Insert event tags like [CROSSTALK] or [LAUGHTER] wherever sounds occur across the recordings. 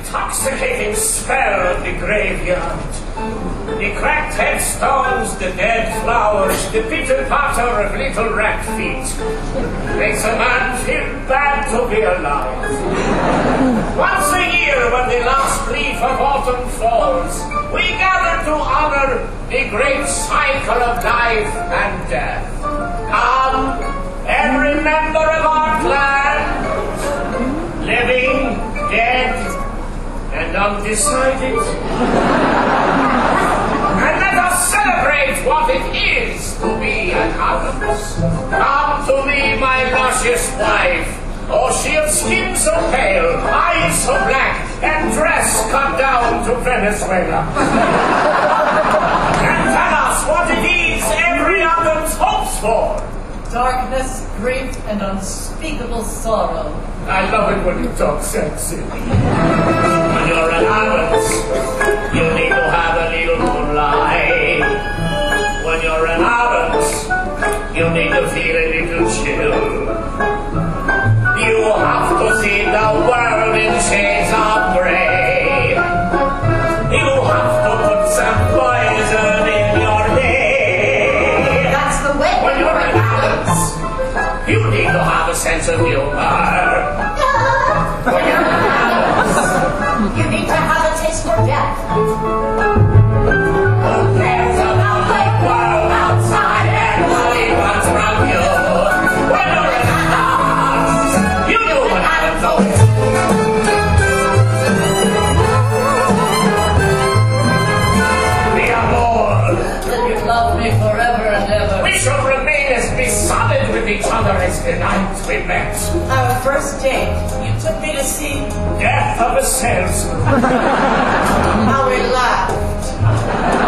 intoxicating spell of the graveyard. The cracked headstones, the dead flowers, the bitter patter of little rat feet makes a man feel bad to be alive. Once a year, when the last leaf of autumn falls, we gather to honor the great cycle of life and death. decided. and let us celebrate what it is to be an octopus. Come to me, my luscious wife. Morticia skin so pale, eyes so black, and dress cut down to Venezuela. and tell us what it is every adult hopes for. Darkness, grief, and unspeakable sorrow. I love it when you talk sexy. when you're alive. sense of humor. [LAUGHS] you need to have a taste for death. each other as the night we met. Our first date, you took me to see Death of a Salesman. [LAUGHS] How we laughed.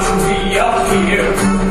to be up here.